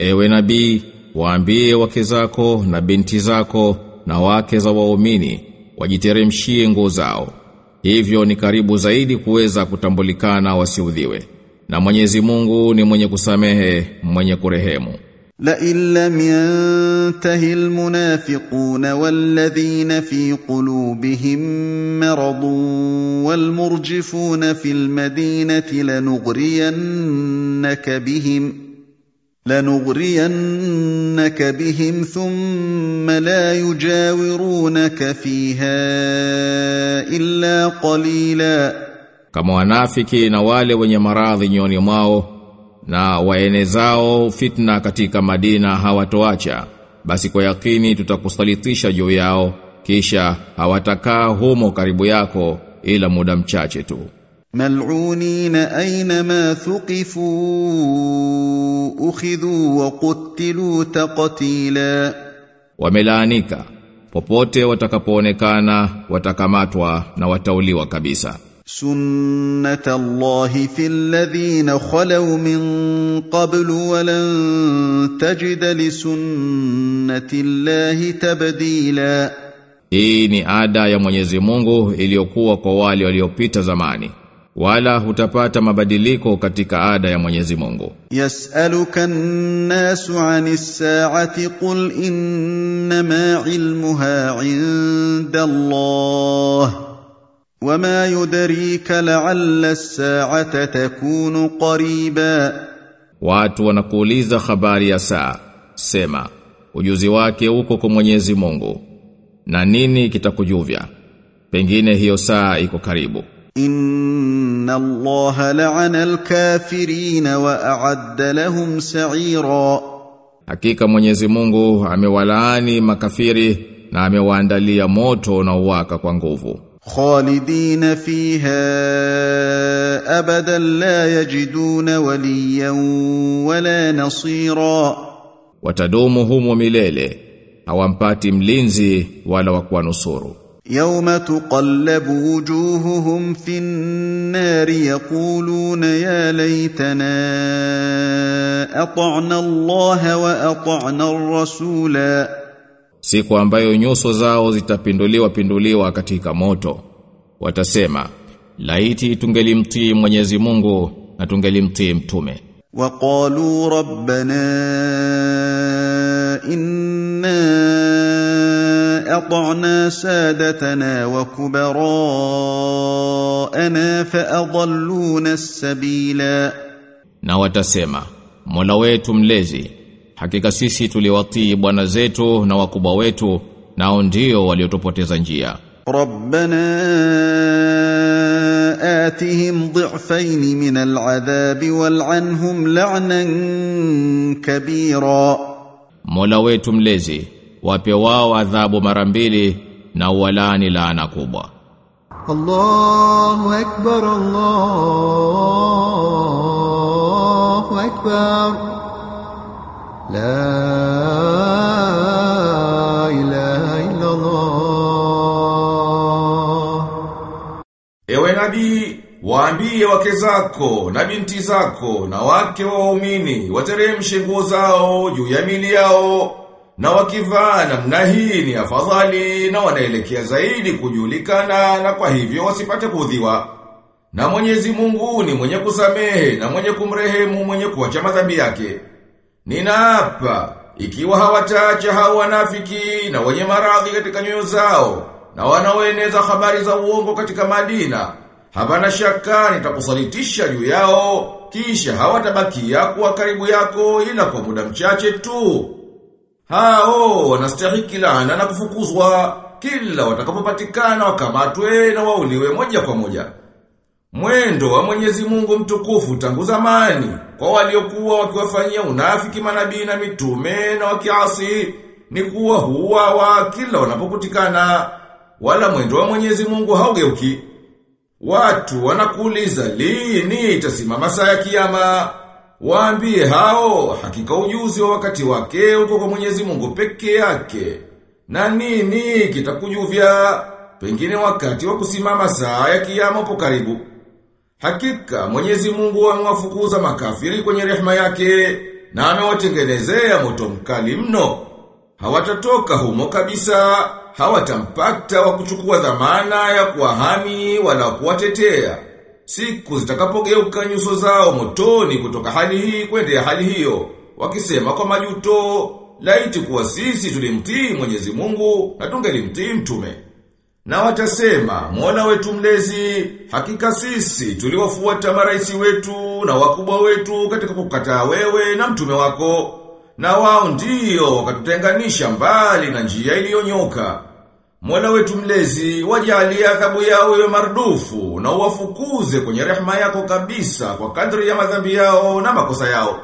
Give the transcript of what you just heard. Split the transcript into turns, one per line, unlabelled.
Ewe nabii, waambie wake zako na binti zako na wake za waumini wajiteremshie nguo zao. Hivyo ni karibu zaidi kuweza kutambulikana wasiudhiwe. Na Mwenyezi Mungu ni mwenye kusamehe, mwenye kurehemu.
La illa yantahi almunafiqun walladhina fi qulubihim maradun walmurjifuna fil madinati lanughriyannaka bihim لنغرينك بهم ثم لا يجاورونك فيها إلا قليلا
Kama wanafiki na wale wenye maradhi nyoni mwao na waenezao fitna katika Madina hawatoacha basi kwa yakini tutakusalitisha juu yao kisha hawatakaa humo karibu yako ila muda mchache tu
ملعونين أينما ثقفوا أخذوا وقتلوا تقتيلا
wamelaanika popote watakapoonekana watakamatwa na watauliwa kabisa
سنة الله في الذين خلوا من قبل ولن تجد لسنة الله تبديلا
Hii ni ada ya Mwenyezi Mungu iliyokuwa kwa wale waliopita zamani wala hutapata mabadiliko katika ada ya Mwenyezi Mungu.
Yasaluka an-nasu 'anis sa'ati qul innama 'ilmuha 'inda Allah wama yudrika la'alla as-sa'ata takunu qariba.
Watu wanakuuliza habari ya saa. Sema, ujuzi wake uko kwa Mwenyezi Mungu. Na nini kitakujuvya? Pengine hiyo saa iko karibu.
إن الله لعن الكافرين وأعد لهم سعيرا
Hakika Mwenyezi Mungu amewalaani makafiri na amewaandalia moto na uwaka kwa nguvu
خالدين فيها أبدا لا يجدون وليا ولا نصيرا
watadumu humo milele hawampati mlinzi wala wa kuwanusuru
يوم تقلب وجوههم في النار يقولون يا ليتنا أطعنا الله وأطعنا الرسولا
siku ambayo nyuso zao zitapinduliwa pinduliwa katika moto watasema laiti tungelimtii Mwenyezi Mungu na tungelimtii mtume
وقالوا ربنا إنا أطعنا سادتنا وكبراءنا فأضلونا السبيلا
na watasema Mola wetu mlezi hakika sisi tuliwatii bwana zetu na wakubwa wetu nao ndio waliotupoteza njia
ربنا آتهم ضعفين من العذاب والعنهم لعنا كبيرا
Mola wetu mlezi wape wao adhabu mara mbili na uwalani laana kubwa.
Allahu akbar Allahu akbar. La ilaha illa Allah
Ewe nabii Waambie wake zako na binti zako na wake waumini wateremshe nguo zao juu ya mili yao na wakivaa namna hii ni afadhali na wanaelekea zaidi kujulikana na kwa hivyo wasipate kuudhiwa. Na Mwenyezi Mungu ni mwenye kusamehe na mwenye kumrehemu mwenye kuacha madhambi yake. Ninaapa ikiwa hawataacha hao wanafiki na wenye maradhi katika nyoyo zao na wanaoeneza habari za uongo katika Madina, hapana shaka nitakusalitisha juu yao kisha hawatabakia kuwa karibu yako ila kwa muda mchache tu. Hao wanastahiki laana na kufukuzwa kila watakapopatikana wakamatwe na wauliwe moja kwa moja.
Mwendo wa Mwenyezi Mungu mtukufu tangu zamani kwa waliokuwa wakiwafanyia unafiki manabii na mitume na wakiasi ni kuwa huwa wa kila wanapokutikana wala mwendo wa Mwenyezi Mungu haugeuki. Watu wanakuuliza lini itasimama saa ya kiyama? Waambie hao hakika ujuzi wa wakati wake uko kwa Mwenyezi Mungu peke yake. Na nini kitakujuvya? Pengine wakati wa kusimama saa ya kiyama upo karibu. Hakika Mwenyezi Mungu amewafukuza makafiri kwenye rehema yake na amewatengenezea moto mkali mno. Hawatatoka humo kabisa, hawatampata wa kuchukua dhamana ya kuwahami wala kuwatetea. Siku zitakapogeuka nyuso zao motoni kutoka hali hii kwenda hali hiyo, wakisema kwa majuto, laiti kuwa sisi tulimtii Mwenyezi Mungu na tungelimtii mtume. Na watasema, Mola wetu mlezi, hakika sisi tuliwafuata maraisi wetu na wakubwa wetu katika kukataa wewe na mtume wako. Na wao ndio wakatutenganisha mbali na njia iliyonyoka. Mola wetu mlezi, wajalie adhabu yao iwe mardufu na uwafukuze kwenye rehema yako kabisa kwa kadri ya madhambi yao na makosa yao.